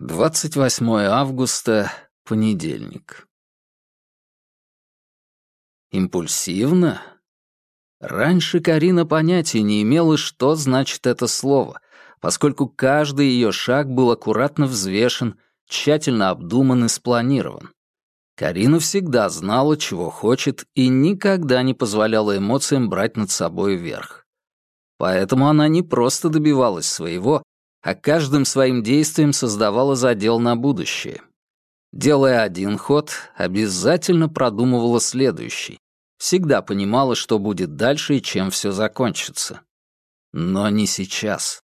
28 августа, понедельник. Импульсивно? Раньше Карина понятия не имела, что значит это слово, поскольку каждый ее шаг был аккуратно взвешен, тщательно обдуман и спланирован. Карина всегда знала, чего хочет, и никогда не позволяла эмоциям брать над собой верх. Поэтому она не просто добивалась своего, а каждым своим действием создавала задел на будущее. Делая один ход, обязательно продумывала следующий. Всегда понимала, что будет дальше и чем все закончится. Но не сейчас.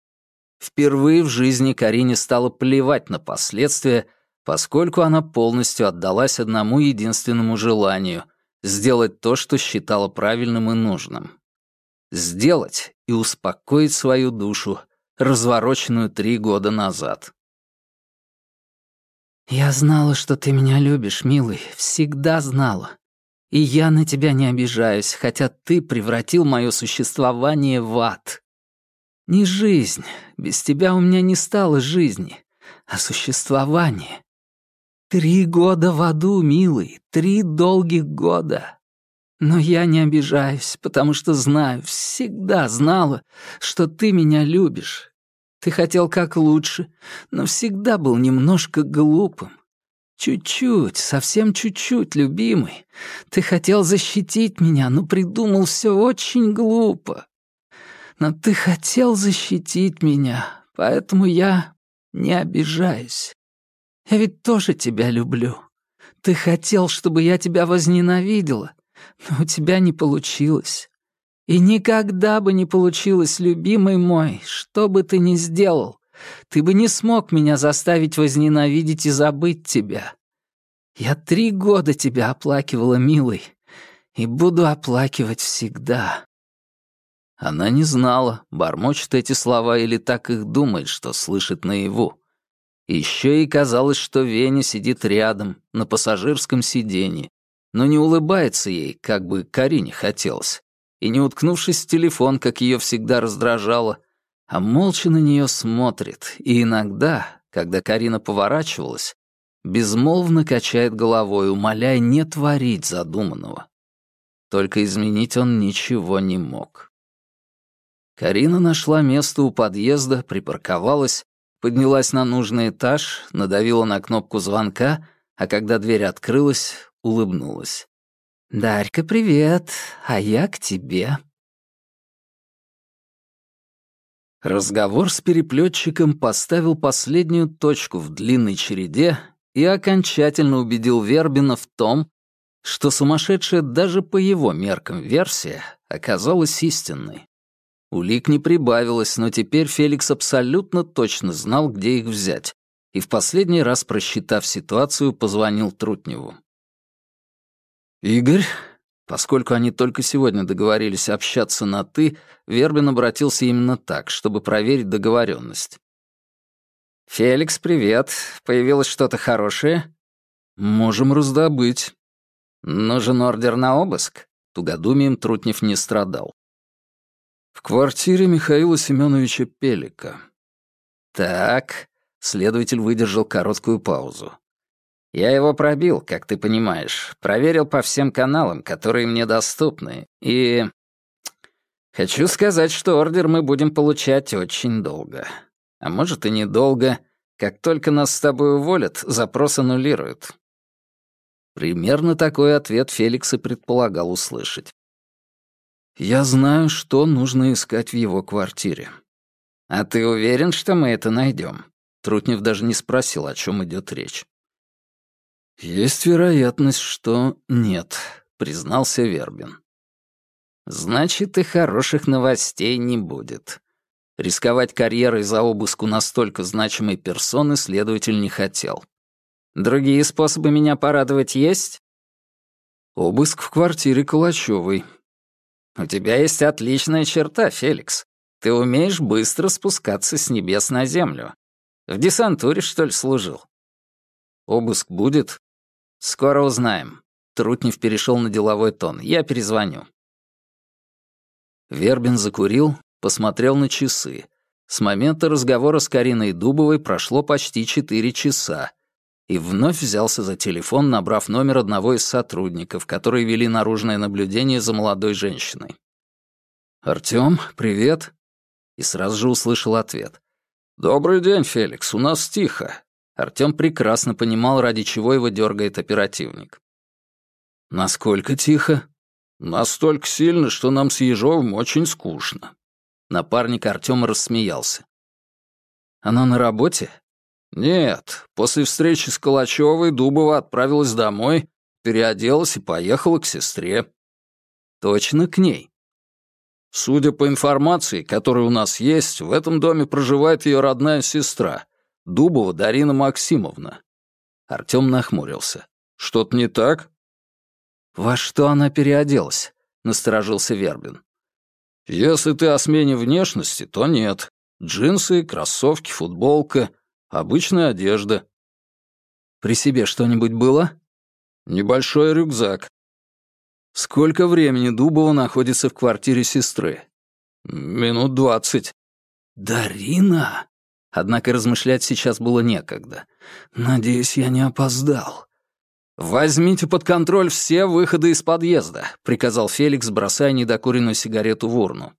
Впервые в жизни Карине стало плевать на последствия, поскольку она полностью отдалась одному единственному желанию — сделать то, что считала правильным и нужным. Сделать и успокоить свою душу, развороченную три года назад. «Я знала, что ты меня любишь, милый, всегда знала. И я на тебя не обижаюсь, хотя ты превратил мое существование в ад. Не жизнь, без тебя у меня не стало жизни, а существование. Три года в аду, милый, три долгих года. Но я не обижаюсь, потому что знаю, всегда знала, что ты меня любишь. Ты хотел как лучше, но всегда был немножко глупым. Чуть-чуть, совсем чуть-чуть, любимый. Ты хотел защитить меня, но придумал все очень глупо. Но ты хотел защитить меня, поэтому я не обижаюсь. Я ведь тоже тебя люблю. Ты хотел, чтобы я тебя возненавидела, но у тебя не получилось. И никогда бы не получилось, любимый мой, что бы ты ни сделал. Ты бы не смог меня заставить возненавидеть и забыть тебя. Я три года тебя оплакивала, милый, и буду оплакивать всегда». Она не знала, бормочет эти слова или так их думает, что слышит наяву. Еще ей казалось, что Веня сидит рядом, на пассажирском сиденье, но не улыбается ей, как бы Карине хотелось, и не уткнувшись в телефон, как ее всегда раздражало, а молча на нее смотрит, и иногда, когда Карина поворачивалась, безмолвно качает головой, умоляя не творить задуманного. Только изменить он ничего не мог. Карина нашла место у подъезда, припарковалась, поднялась на нужный этаж, надавила на кнопку звонка, а когда дверь открылась, улыбнулась. «Дарька, привет, а я к тебе». Разговор с переплетчиком поставил последнюю точку в длинной череде и окончательно убедил Вербина в том, что сумасшедшая даже по его меркам версия оказалась истинной. Улик не прибавилось, но теперь Феликс абсолютно точно знал, где их взять, и в последний раз, просчитав ситуацию, позвонил Трутневу. «Игорь?» Поскольку они только сегодня договорились общаться на «ты», Вербин обратился именно так, чтобы проверить договоренность. «Феликс, привет. Появилось что-то хорошее?» «Можем раздобыть». «Нужен ордер на обыск?» Тугодумием Трутнев не страдал. «В квартире Михаила Семеновича Пелика». «Так», — следователь выдержал короткую паузу. «Я его пробил, как ты понимаешь, проверил по всем каналам, которые мне доступны, и...» «Хочу сказать, что ордер мы будем получать очень долго. А может и недолго. Как только нас с тобой уволят, запрос аннулируют». Примерно такой ответ Феликс и предполагал услышать. «Я знаю, что нужно искать в его квартире». «А ты уверен, что мы это найдем?» Трутнев даже не спросил, о чем идет речь. «Есть вероятность, что нет», — признался Вербин. «Значит, и хороших новостей не будет. Рисковать карьерой за обыск у настолько значимой персоны следователь не хотел. Другие способы меня порадовать есть? Обыск в квартире Калачевой. У тебя есть отличная черта, Феликс. Ты умеешь быстро спускаться с небес на землю. В десантуре, что ли, служил? Обыск будет? Скоро узнаем. Трутнев перешел на деловой тон. Я перезвоню. Вербин закурил, посмотрел на часы. С момента разговора с Кариной Дубовой прошло почти четыре часа, и вновь взялся за телефон, набрав номер одного из сотрудников, которые вели наружное наблюдение за молодой женщиной. «Артём, привет!» И сразу же услышал ответ. «Добрый день, Феликс, у нас тихо». Артём прекрасно понимал, ради чего его дергает оперативник. «Насколько тихо?» «Настолько сильно, что нам с Ежовым очень скучно». Напарник Артёма рассмеялся. «Она на работе?» «Нет, после встречи с Калачевой Дубова отправилась домой, переоделась и поехала к сестре». «Точно к ней?» «Судя по информации, которая у нас есть, в этом доме проживает ее родная сестра, Дубова Дарина Максимовна». Артем нахмурился. «Что-то не так?» «Во что она переоделась?» — насторожился Вербин. «Если ты о смене внешности, то нет. Джинсы, кроссовки, футболка — Обычная одежда. При себе что-нибудь было? Небольшой рюкзак. Сколько времени Дубова находится в квартире сестры? Минут двадцать. Дарина? Однако размышлять сейчас было некогда. Надеюсь, я не опоздал. «Возьмите под контроль все выходы из подъезда», — приказал Феликс, бросая недокуренную сигарету в урну.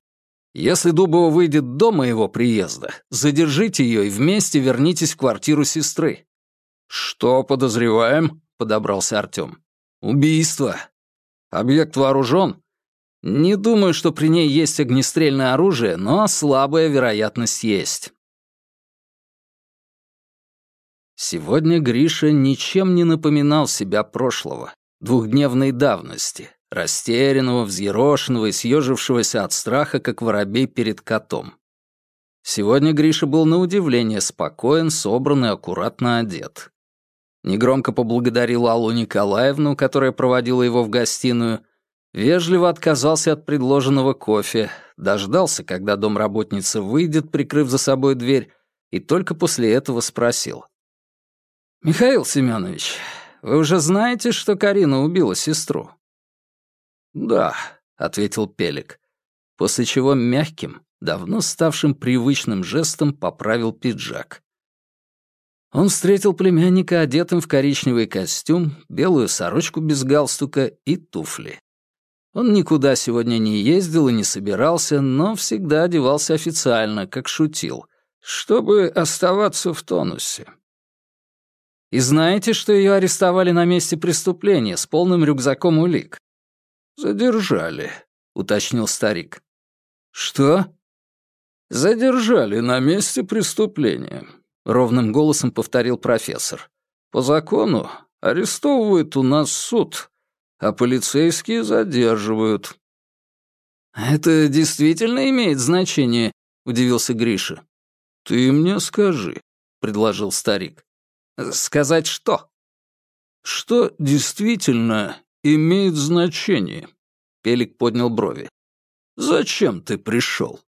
Если Дубова выйдет до моего приезда, задержите ее и вместе вернитесь в квартиру сестры». «Что подозреваем?» — подобрался Артем. «Убийство. Объект вооружен?» «Не думаю, что при ней есть огнестрельное оружие, но слабая вероятность есть». Сегодня Гриша ничем не напоминал себя прошлого, двухдневной давности, растерянного, взъерошенного и съежившегося от страха, как воробей перед котом. Сегодня Гриша был на удивление спокоен, собран и аккуратно одет. Негромко поблагодарил Аллу Николаевну, которая проводила его в гостиную, вежливо отказался от предложенного кофе, дождался, когда домработница выйдет, прикрыв за собой дверь, и только после этого спросил. «Михаил Семенович, вы уже знаете, что Карина убила сестру?» «Да», — ответил Пелик, после чего мягким, давно ставшим привычным жестом поправил пиджак. Он встретил племянника одетым в коричневый костюм, белую сорочку без галстука и туфли. Он никуда сегодня не ездил и не собирался, но всегда одевался официально, как шутил, чтобы оставаться в тонусе. И знаете, что ее арестовали на месте преступления с полным рюкзаком улик? «Задержали», — уточнил старик. «Что?» «Задержали на месте преступления», — ровным голосом повторил профессор. «По закону арестовывают у нас суд, а полицейские задерживают». «Это действительно имеет значение?» — удивился Гриша. «Ты мне скажи», — предложил старик. «Сказать что?» «Что действительно имеет значение. Пелик поднял брови. «Зачем ты пришел?»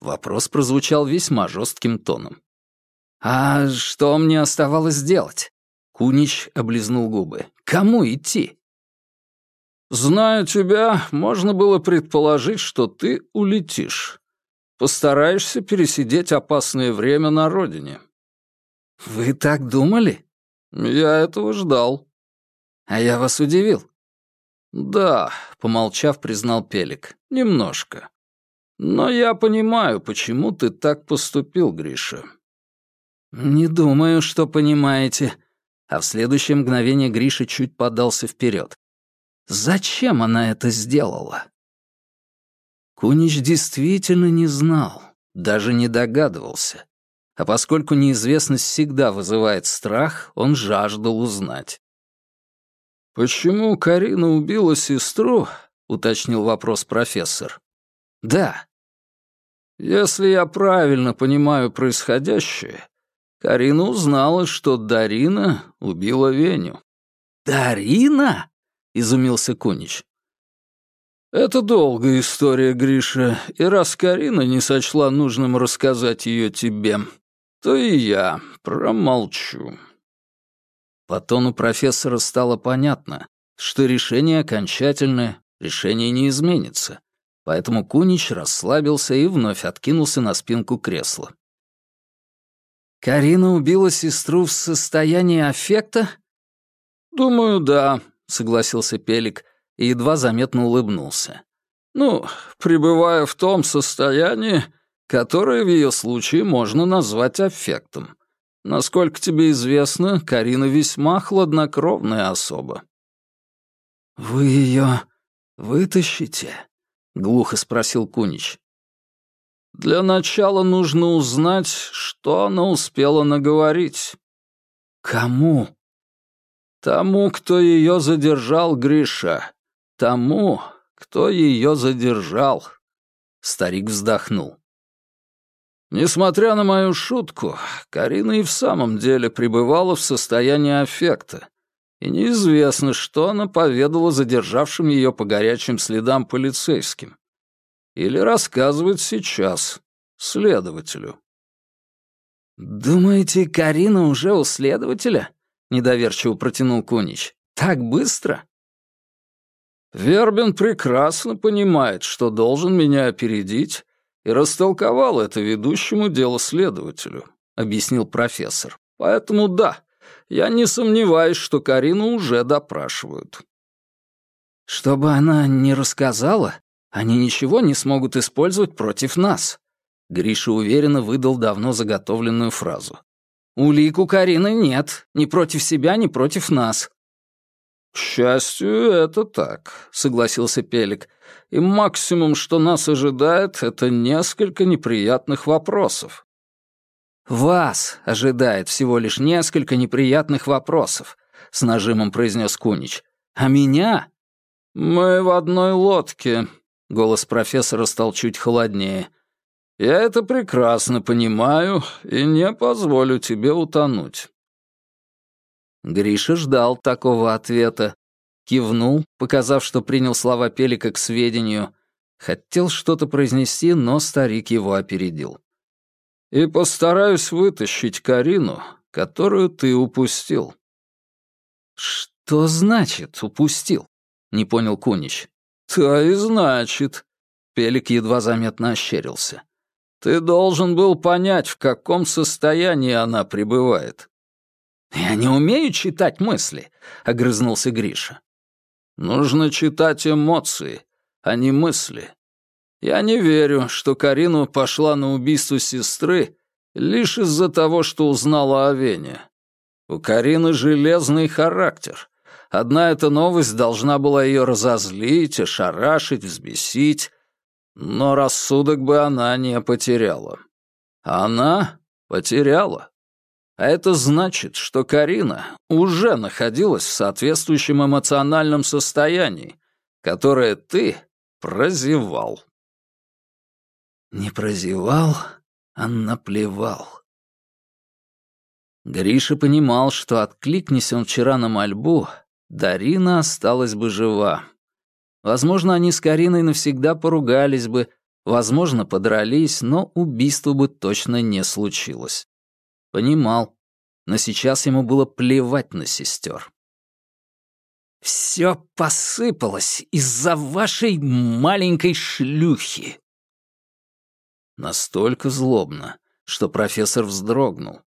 Вопрос прозвучал весьма жестким тоном. «А что мне оставалось делать?» Кунич облизнул губы. «Кому идти?» «Зная тебя, можно было предположить, что ты улетишь. Постараешься пересидеть опасное время на родине». «Вы так думали?» «Я этого ждал», а я вас удивил?» «Да», — помолчав, признал Пелик, — «немножко. Но я понимаю, почему ты так поступил, Гриша». «Не думаю, что понимаете». А в следующее мгновение Гриша чуть подался вперед. «Зачем она это сделала?» Кунич действительно не знал, даже не догадывался. А поскольку неизвестность всегда вызывает страх, он жаждал узнать. «Почему Карина убила сестру?» — уточнил вопрос профессор. «Да». «Если я правильно понимаю происходящее, Карина узнала, что Дарина убила Веню». «Дарина?» — изумился Кунич. «Это долгая история, Гриша, и раз Карина не сочла нужным рассказать ее тебе, то и я промолчу». По тону профессора стало понятно, что решение окончательное, решение не изменится. Поэтому Кунич расслабился и вновь откинулся на спинку кресла. «Карина убила сестру в состоянии аффекта?» «Думаю, да», — согласился Пелик и едва заметно улыбнулся. «Ну, пребывая в том состоянии, которое в ее случае можно назвать аффектом. Насколько тебе известно, Карина весьма хладнокровная особа». «Вы ее вытащите?» — глухо спросил Кунич. «Для начала нужно узнать, что она успела наговорить». «Кому?» «Тому, кто ее задержал, Гриша. Тому, кто ее задержал». Старик вздохнул. Несмотря на мою шутку, Карина и в самом деле пребывала в состоянии аффекта, и неизвестно, что она поведала задержавшим ее по горячим следам полицейским. Или рассказывает сейчас, следователю. «Думаете, Карина уже у следователя?» — недоверчиво протянул Кунич. «Так быстро?» Вербин прекрасно понимает, что должен меня опередить, и растолковал это ведущему дело следователю», — объяснил профессор. «Поэтому да, я не сомневаюсь, что Карину уже допрашивают». «Чтобы она не рассказала, они ничего не смогут использовать против нас», — Гриша уверенно выдал давно заготовленную фразу. «Улик у Карины нет, ни против себя, ни против нас». «К счастью, это так», — согласился Пелик. «И максимум, что нас ожидает, это несколько неприятных вопросов». «Вас ожидает всего лишь несколько неприятных вопросов», — с нажимом произнес Кунич. «А меня?» «Мы в одной лодке», — голос профессора стал чуть холоднее. «Я это прекрасно понимаю и не позволю тебе утонуть». Гриша ждал такого ответа. Кивнул, показав, что принял слова Пелика к сведению. Хотел что-то произнести, но старик его опередил. «И постараюсь вытащить Карину, которую ты упустил». «Что значит «упустил»?» — не понял Кунич. «То и значит». Пелик едва заметно ощерился. «Ты должен был понять, в каком состоянии она пребывает. «Я не умею читать мысли», — огрызнулся Гриша. «Нужно читать эмоции, а не мысли. Я не верю, что Карину пошла на убийство сестры лишь из-за того, что узнала о Вене. У Карины железный характер. Одна эта новость должна была ее разозлить, ошарашить, взбесить, но рассудок бы она не потеряла. Она потеряла. А это значит, что Карина уже находилась в соответствующем эмоциональном состоянии, которое ты прозевал. Не прозевал, а наплевал. Гриша понимал, что откликнись он вчера на мольбу, Дарина осталась бы жива. Возможно, они с Кариной навсегда поругались бы, возможно, подрались, но убийство бы точно не случилось. Понимал, но сейчас ему было плевать на сестер. «Все посыпалось из-за вашей маленькой шлюхи!» Настолько злобно, что профессор вздрогнул.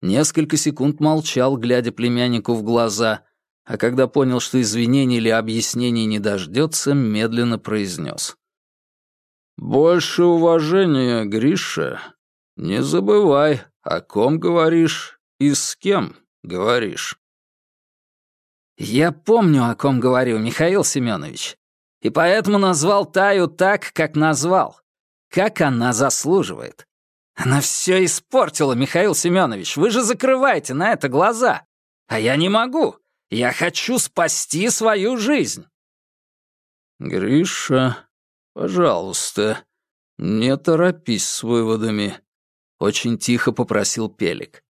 Несколько секунд молчал, глядя племяннику в глаза, а когда понял, что извинений или объяснений не дождется, медленно произнес. «Больше уважения, Гриша. Не забывай, о ком говоришь и с кем говоришь?» «Я помню, о ком говорю, Михаил Семенович, и поэтому назвал Таю так, как назвал, как она заслуживает. Она все испортила, Михаил Семенович, вы же закрываете на это глаза. А я не могу, я хочу спасти свою жизнь». «Гриша, пожалуйста, не торопись с выводами», — очень тихо попросил Пелик.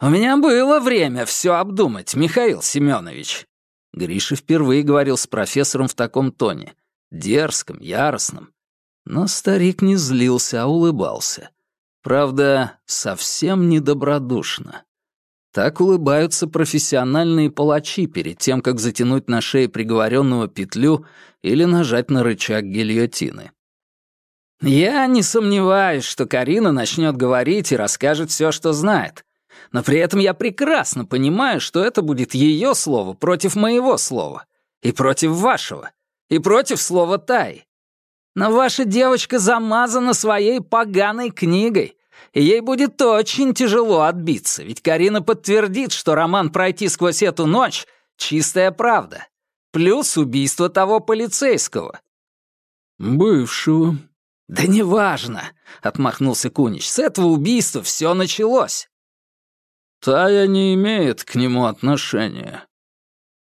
«У меня было время все обдумать, Михаил Семенович». Гриша впервые говорил с профессором в таком тоне, дерзком, яростном. Но старик не злился, а улыбался. Правда, совсем недобродушно. Так улыбаются профессиональные палачи перед тем, как затянуть на шее приговоренного петлю или нажать на рычаг гильотины. «Я не сомневаюсь, что Карина начнет говорить и расскажет все, что знает. Но при этом я прекрасно понимаю, что это будет ее слово против моего слова, и против вашего, и против слова Тай. Но ваша девочка замазана своей поганой книгой, и ей будет очень тяжело отбиться, ведь Карина подтвердит, что роман «Пройти сквозь эту ночь» — чистая правда. Плюс убийство того полицейского. «Бывшего». «Да неважно», — отмахнулся Кунич. «С этого убийства все началось». «Тая не имеет к нему отношения».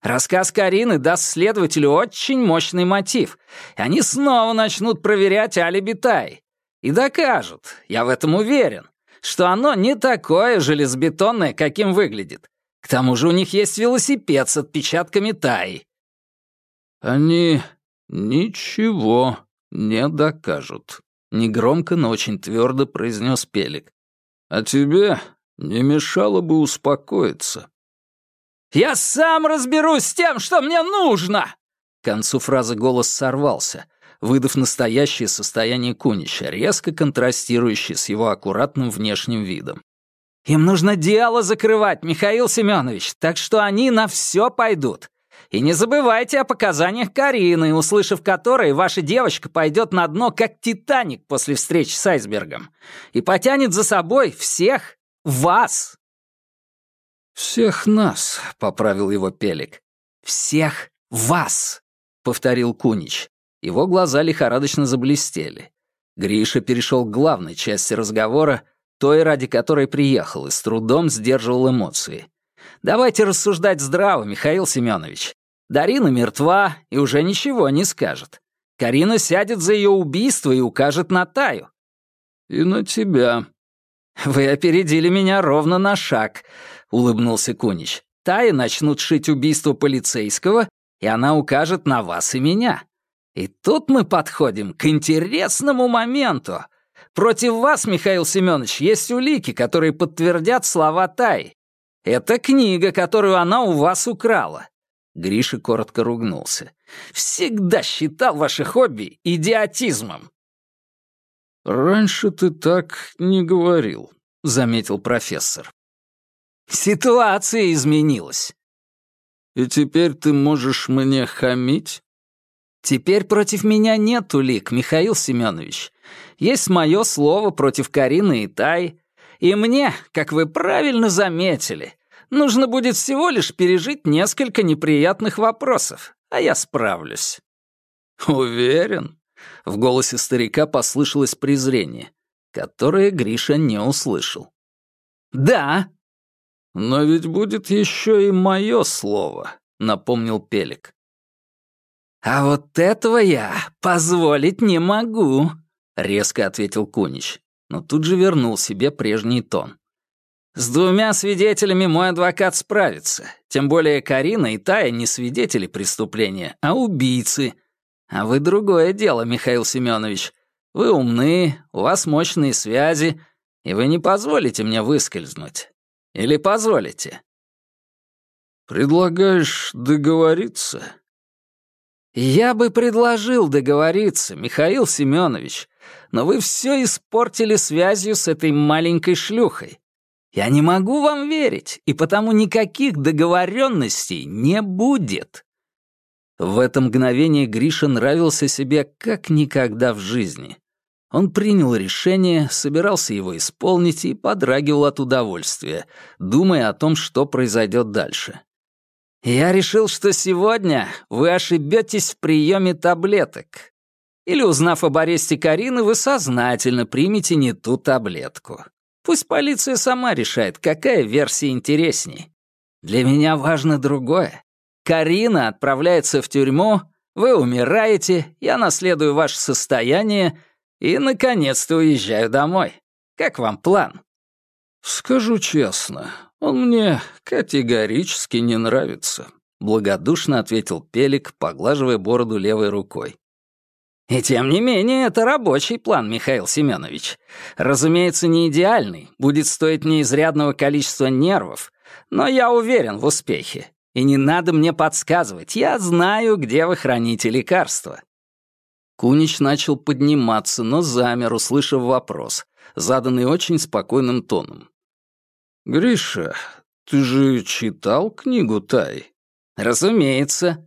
Рассказ Карины даст следователю очень мощный мотив, и они снова начнут проверять алиби Таи. И докажут, я в этом уверен, что оно не такое железобетонное, каким выглядит. К тому же у них есть велосипед с отпечатками Таи. Они ничего не докажут. Негромко, но очень твердо произнес Пелик. А тебе не мешало бы успокоиться. «Я сам разберусь с тем, что мне нужно!» К концу фразы голос сорвался, выдав настоящее состояние Кунича, резко контрастирующее с его аккуратным внешним видом. «Им нужно дело закрывать, Михаил Семенович, так что они на все пойдут. И не забывайте о показаниях Карины, услышав которые, ваша девочка пойдет на дно, как Титаник после встречи с айсбергом, и потянет за собой всех вас!» «Всех нас», — поправил его Пелик. «Всех вас», — повторил Кунич. Его глаза лихорадочно заблестели. Гриша перешел к главной части разговора, той, ради которой приехал, и с трудом сдерживал эмоции. «Давайте рассуждать здраво, Михаил Семенович. Дарина мертва и уже ничего не скажет. Карина сядет за ее убийство и укажет на Таю». «И на тебя». «Вы опередили меня ровно на шаг», — улыбнулся Кунич. «Таи начнут шить убийство полицейского, и она укажет на вас и меня. И тут мы подходим к интересному моменту. Против вас, Михаил Семенович, есть улики, которые подтвердят слова Таи. Это книга, которую она у вас украла». Гриша коротко ругнулся. «Всегда считал ваше хобби идиотизмом». «Раньше ты так не говорил», — заметил профессор. Ситуация изменилась. И теперь ты можешь мне хамить? Теперь против меня нет улик, Михаил Семенович. Есть мое слово против Карины и Тай. И мне, как вы правильно заметили, нужно будет всего лишь пережить несколько неприятных вопросов, а я справлюсь. Уверен? В голосе старика послышалось презрение, которое Гриша не услышал. «Да», «Но ведь будет еще и мое слово», — напомнил Пелик. «А вот этого я позволить не могу», — резко ответил Кунич, но тут же вернул себе прежний тон. «С двумя свидетелями мой адвокат справится, тем более Карина и Тая не свидетели преступления, а убийцы. А вы другое дело, Михаил Семенович. Вы умны, у вас мощные связи, и вы не позволите мне выскользнуть. Или позволите?» «Предлагаешь договориться?» «Я бы предложил договориться, Михаил Семенович, но вы все испортили связью с этой маленькой шлюхой. Я не могу вам верить, и потому никаких договоренностей не будет». В это мгновение Гриша нравился себе как никогда в жизни. Он принял решение, собирался его исполнить и подрагивал от удовольствия, думая о том, что произойдет дальше. «Я решил, что сегодня вы ошибетесь в приеме таблеток. Или, узнав об аресте Карины, вы сознательно примете не ту таблетку. Пусть полиция сама решает, какая версия интересней. Для меня важно другое. Карина отправляется в тюрьму, вы умираете, я наследую ваше состояние — и, наконец-то, уезжаю домой. Как вам план?» «Скажу честно, он мне категорически не нравится», — благодушно ответил Пелик, поглаживая бороду левой рукой. «И тем не менее, это рабочий план, Михаил Семенович. Разумеется, не идеальный, будет стоить неизрядного количества нервов, Но я уверен в успехе. И не надо мне подсказывать, я знаю, где вы храните лекарства». Кунич начал подниматься, но замер, услышав вопрос, заданный очень спокойным тоном. «Гриша, ты же читал книгу Тай?» «Разумеется».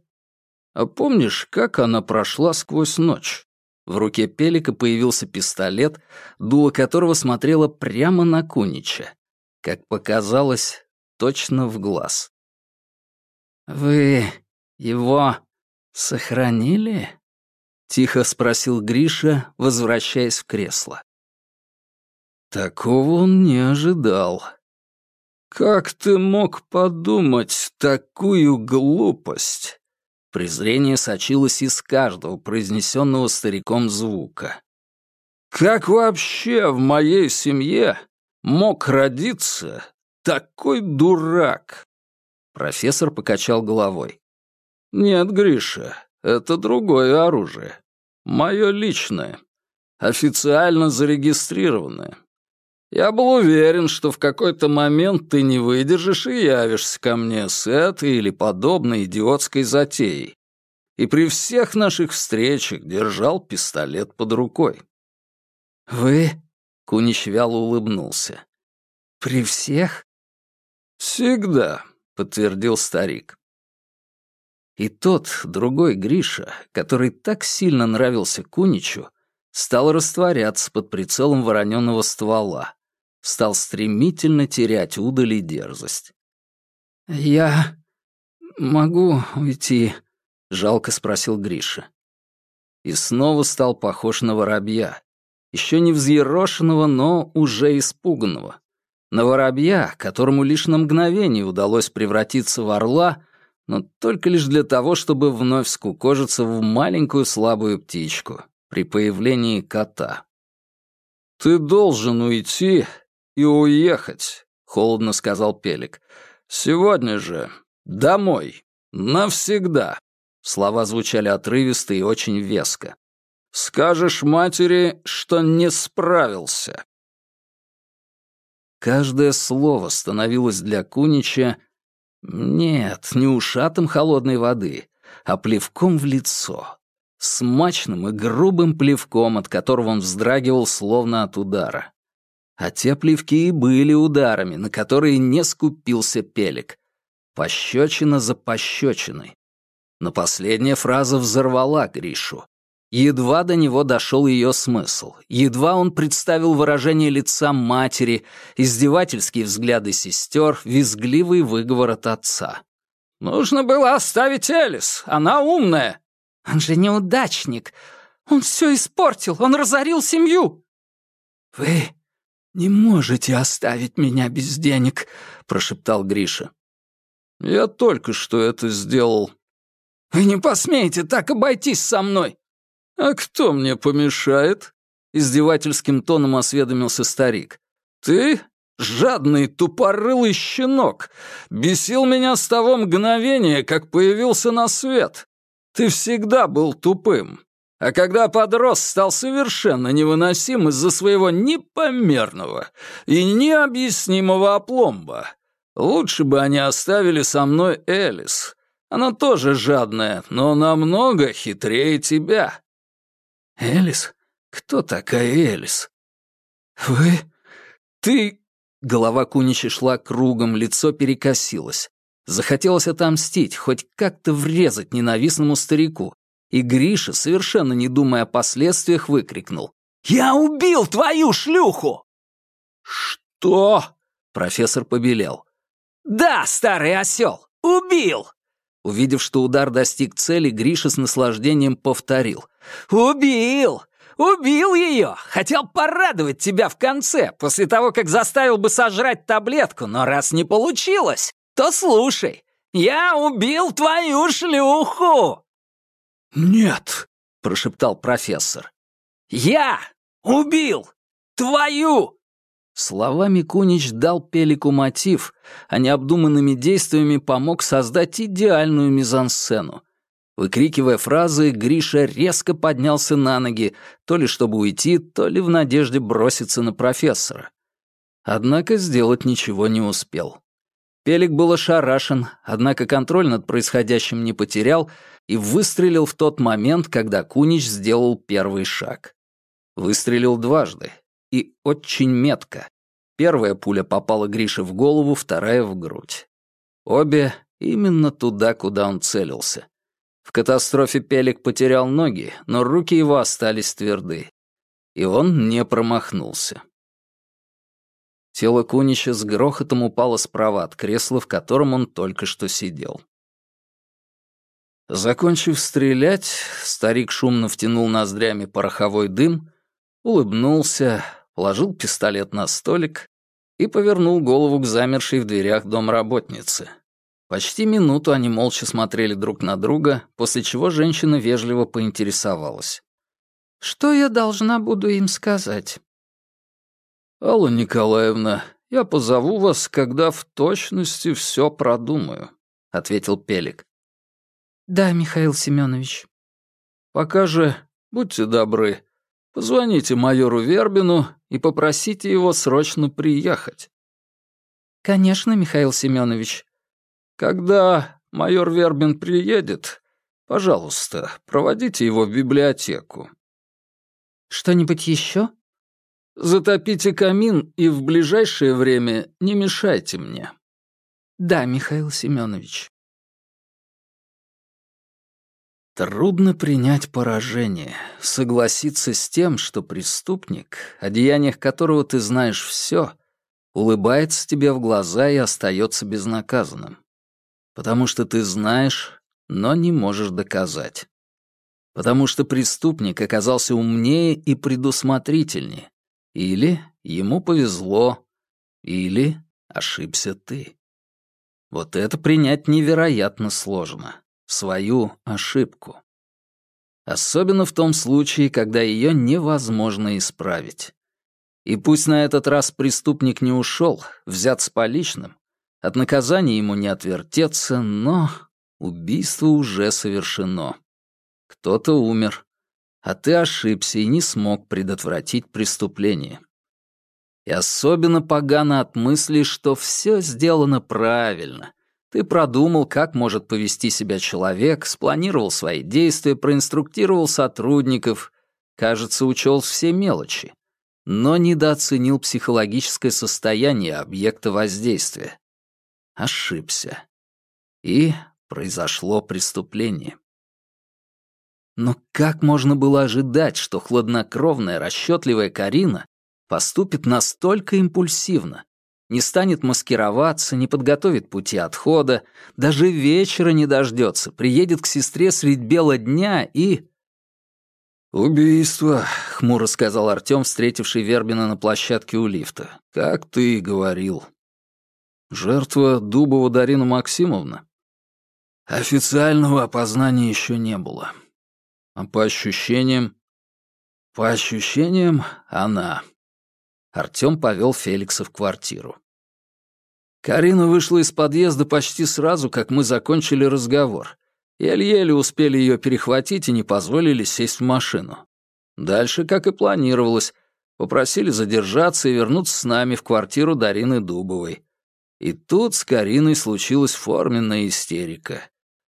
«А помнишь, как она прошла сквозь ночь?» В руке Пелика появился пистолет, дуло которого смотрело прямо на Кунича. Как показалось, точно в глаз. «Вы его сохранили?» — тихо спросил Гриша, возвращаясь в кресло. Такого он не ожидал. «Как ты мог подумать такую глупость?» Презрение сочилось из каждого произнесенного стариком звука. «Как вообще в моей семье мог родиться такой дурак?» Профессор покачал головой. «Нет, Гриша, это другое оружие. Мое личное. Официально зарегистрированное. Я был уверен, что в какой-то момент ты не выдержишь и явишься ко мне с этой или подобной идиотской затеей. И при всех наших встречах держал пистолет под рукой. «Вы?» — Кунич вяло улыбнулся. «При всех?» «Всегда», — подтвердил старик. И тот, другой Гриша, который так сильно нравился Куничу, стал растворяться под прицелом вороненого ствола, стал стремительно терять удаль и дерзость. «Я могу уйти?» — жалко спросил Гриша. И снова стал похож на воробья. Еще не взъерошенного, но уже испуганного. На воробья, которому лишь на мгновение удалось превратиться в орла, но только лишь для того, чтобы вновь скукожиться в маленькую слабую птичку при появлении кота. «Ты должен уйти и уехать», — холодно сказал Пелик. «Сегодня же. Домой. Навсегда». Слова звучали отрывисто и очень веско. «Скажешь матери, что не справился». Каждое слово становилось для Кунича нет, не ушатом холодной воды, а плевком в лицо. Смачным и грубым плевком, от которого он вздрагивал словно от удара. А те плевки и были ударами, на которые не скупился Пелик. Пощечина за пощечиной. Но последняя фраза взорвала Гришу. Едва до него дошел ее смысл. Едва он представил выражение лица матери, издевательские взгляды сестер, визгливый выговор от отца. «Нужно было оставить Элис, она умная». «Он же неудачник. Он все испортил, он разорил семью». «Вы «Не можете оставить меня без денег», — прошептал Гриша. «Я только что это сделал». «Вы не посмеете так обойтись со мной!» «А кто мне помешает?» — издевательским тоном осведомился старик. «Ты, жадный тупорылый щенок, бесил меня с того мгновения, как появился на свет. Ты всегда был тупым. А когда подрос, стал совершенно невыносим из-за своего непомерного и необъяснимого опломба. Лучше бы они оставили со мной Элис. Она тоже жадная, но намного хитрее тебя». «Элис? Кто такая Элис?» «Вы... ты...» Голова Кунича шла кругом, лицо перекосилось. Захотелось отомстить, хоть как-то врезать ненавистному старику, и Гриша, совершенно не думая о последствиях, выкрикнул. «Я убил твою шлюху!» «Что?» — профессор побелел. «Да, старый осел, убил!» Увидев, что удар достиг цели, Гриша с наслаждением повторил. «Убил! Убил ее! Хотел порадовать тебя в конце, после того, как заставил бы сожрать таблетку, но раз не получилось, то слушай. Я убил твою шлюху!» «Нет», — прошептал профессор. «Я убил твою!» Словами Кунич дал Пелику мотив, а необдуманными действиями помог создать идеальную мизансцену. Выкрикивая фразы, Гриша резко поднялся на ноги, то ли чтобы уйти, то ли в надежде броситься на профессора. Однако сделать ничего не успел. Пелик был ошарашен, однако контроль над происходящим не потерял и выстрелил в тот момент, когда Кунич сделал первый шаг. Выстрелил дважды. И очень метко. Первая пуля попала Грише в голову, вторая — в грудь. Обе именно туда, куда он целился. В катастрофе Пелик потерял ноги, но руки его остались тверды. И он не промахнулся. Тело Кунича с грохотом упало справа от кресла, в котором он только что сидел. Закончив стрелять, старик шумно втянул ноздрями пороховой дым, улыбнулся, положил пистолет на столик и повернул голову к замершей в дверях домработнице. Почти минуту они молча смотрели друг на друга, после чего женщина вежливо поинтересовалась. «Что я должна буду им сказать?» «Алла Николаевна, я позову вас, когда в точности все продумаю», — ответил Пелик. «Да, Михаил Семенович». «Пока же, будьте добры, позвоните майору Вербину и попросите его срочно приехать». «Конечно, Михаил Семенович». «Когда майор Вербин приедет, пожалуйста, проводите его в библиотеку». «Что-нибудь еще?» Затопите камин и в ближайшее время не мешайте мне. Да, Михаил Семенович. Трудно принять поражение, согласиться с тем, что преступник, о деяниях которого ты знаешь все, улыбается тебе в глаза и остается безнаказанным. Потому что ты знаешь, но не можешь доказать. Потому что преступник оказался умнее и предусмотрительнее, или ему повезло, или ошибся ты. Вот это принять невероятно сложно. Свою ошибку. Особенно в том случае, когда ее невозможно исправить. И пусть на этот раз преступник не ушел, взят с поличным, от наказания ему не отвертеться, но убийство уже совершено. Кто-то умер, а ты ошибся и не смог предотвратить преступление. И особенно погано от мысли, что все сделано правильно. Ты продумал, как может повести себя человек, спланировал свои действия, проинструктировал сотрудников, кажется, учел все мелочи, но недооценил психологическое состояние объекта воздействия. Ошибся. И произошло преступление. Но как можно было ожидать, что хладнокровная, расчетливая Карина поступит настолько импульсивно? Не станет маскироваться, не подготовит пути отхода, даже вечера не дождется, приедет к сестре средь бела дня и... «Убийство», — хмуро сказал Артем, встретивший Вербина на площадке у лифта. «Как ты и говорил». «Жертва Дубова Дарина Максимовна?» «Официального опознания еще не было. А по ощущениям? По ощущениям, она. Артём повел Феликса в квартиру. Карина вышла из подъезда почти сразу, как мы закончили разговор. Еле-еле успели ее перехватить и не позволили сесть в машину. Дальше, как и планировалось, попросили задержаться и вернуться с нами в квартиру Дарины Дубовой. И тут с Кариной случилась форменная истерика.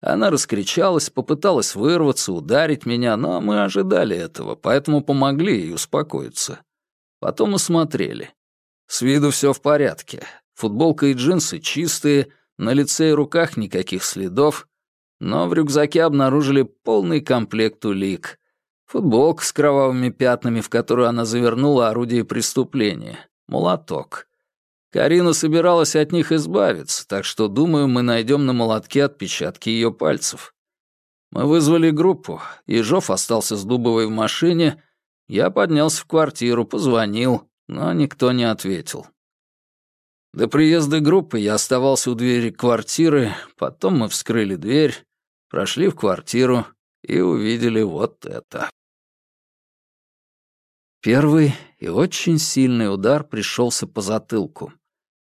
Она раскричалась, попыталась вырваться, ударить меня, но мы ожидали этого, поэтому помогли ей успокоиться. Потом осмотрели. С виду все в порядке. Футболка и джинсы чистые, на лице и руках никаких следов, но в рюкзаке обнаружили полный комплект улик. Футболка с кровавыми пятнами, в которую она завернула орудие преступления, молоток, Карина собиралась от них избавиться, так что, думаю, мы найдем на молотке отпечатки ее пальцев. Мы вызвали группу, Ежов остался с Дубовой в машине, я поднялся в квартиру, позвонил, но никто не ответил. До приезда группы я оставался у двери квартиры, потом мы вскрыли дверь, прошли в квартиру и увидели вот это. Первый и очень сильный удар пришелся по затылку.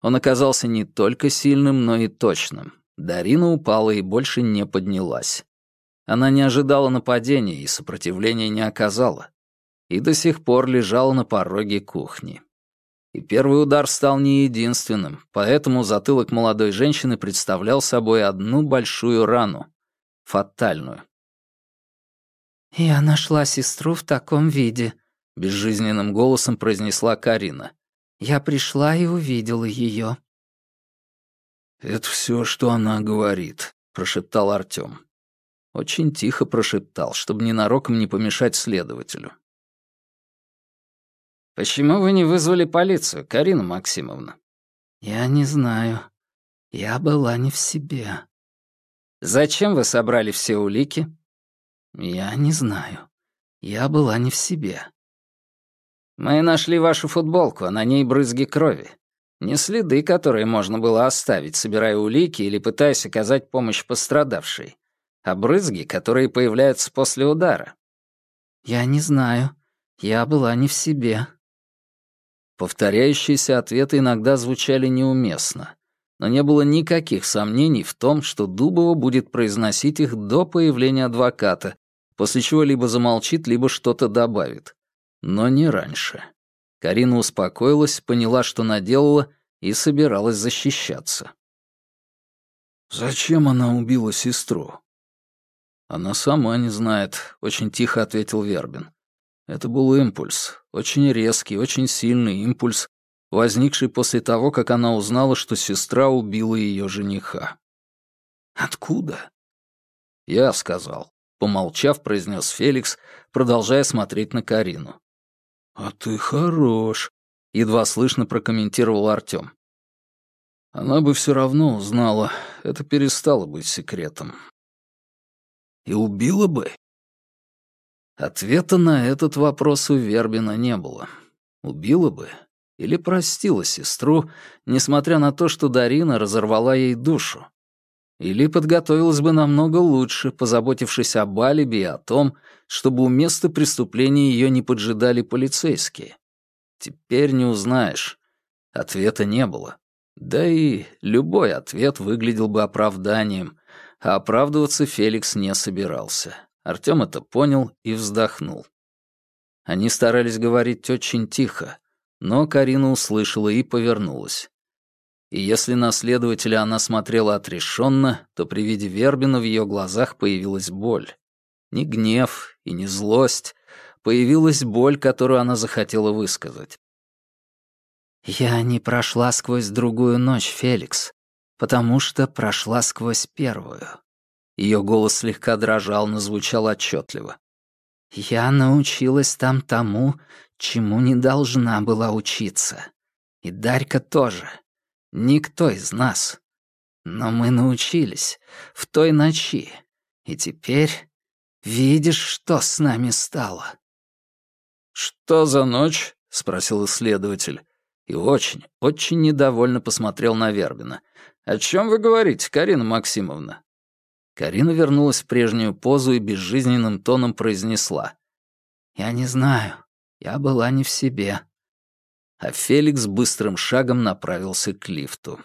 Он оказался не только сильным, но и точным. Дарина упала и больше не поднялась. Она не ожидала нападения и сопротивления не оказала. И до сих пор лежала на пороге кухни. И первый удар стал не единственным, поэтому затылок молодой женщины представлял собой одну большую рану. Фатальную. «Я нашла сестру в таком виде», — безжизненным голосом произнесла Карина. «Я пришла и увидела ее». «Это все, что она говорит», — прошептал Артем. Очень тихо прошептал, чтобы ненароком не помешать следователю. «Почему вы не вызвали полицию, Карина Максимовна?» «Я не знаю. Я была не в себе». «Зачем вы собрали все улики?» «Я не знаю. Я была не в себе». «Мы нашли вашу футболку, а на ней брызги крови. Не следы, которые можно было оставить, собирая улики или пытаясь оказать помощь пострадавшей, а брызги, которые появляются после удара». «Я не знаю. Я была не в себе». Повторяющиеся ответы иногда звучали неуместно, но не было никаких сомнений в том, что Дубова будет произносить их до появления адвоката, после чего либо замолчит, либо что-то добавит. Но не раньше. Карина успокоилась, поняла, что наделала, и собиралась защищаться. «Зачем она убила сестру?» «Она сама не знает», — очень тихо ответил Вербин. Это был импульс, очень резкий, очень сильный импульс, возникший после того, как она узнала, что сестра убила ее жениха. «Откуда?» «Я сказал», — помолчав, произнес Феликс, продолжая смотреть на Карину. «А ты хорош», — едва слышно прокомментировал Артём. «Она бы все равно узнала, это перестало быть секретом». «И убила бы?» Ответа на этот вопрос у Вербина не было. Убила бы или простила сестру, несмотря на то, что Дарина разорвала ей душу. Или подготовилась бы намного лучше, позаботившись об алиби и о том, чтобы у места преступления ее не поджидали полицейские. Теперь не узнаешь. Ответа не было. Да и любой ответ выглядел бы оправданием, а оправдываться Феликс не собирался. Артём это понял и вздохнул. Они старались говорить очень тихо, но Карина услышала и повернулась. И если на следователя она смотрела отрешенно, то при виде Вербина в ее глазах появилась боль. Не гнев и не злость, появилась боль, которую она захотела высказать. «Я не прошла сквозь другую ночь, Феликс, потому что прошла сквозь первую. Ее голос слегка дрожал, но звучал отчетливо. «Я научилась там тому, чему не должна была учиться. И Дарька тоже. Никто из нас. Но мы научились в той ночи. И теперь видишь, что с нами стало». «Что за ночь?» — спросил исследователь. И очень, очень недовольно посмотрел на Вербина. «О чем вы говорите, Карина Максимовна?» Карина вернулась в прежнюю позу и безжизненным тоном произнесла. «Я не знаю. Я была не в себе». А Феликс быстрым шагом направился к лифту.